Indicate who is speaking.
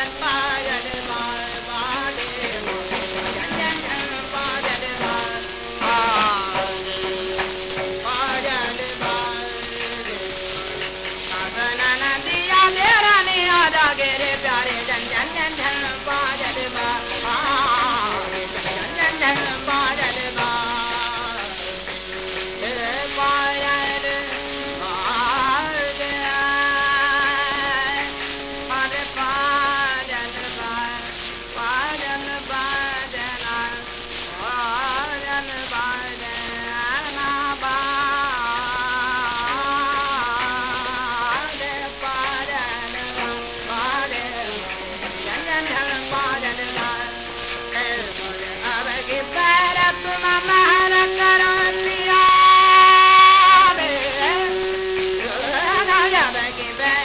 Speaker 1: and five. back and back.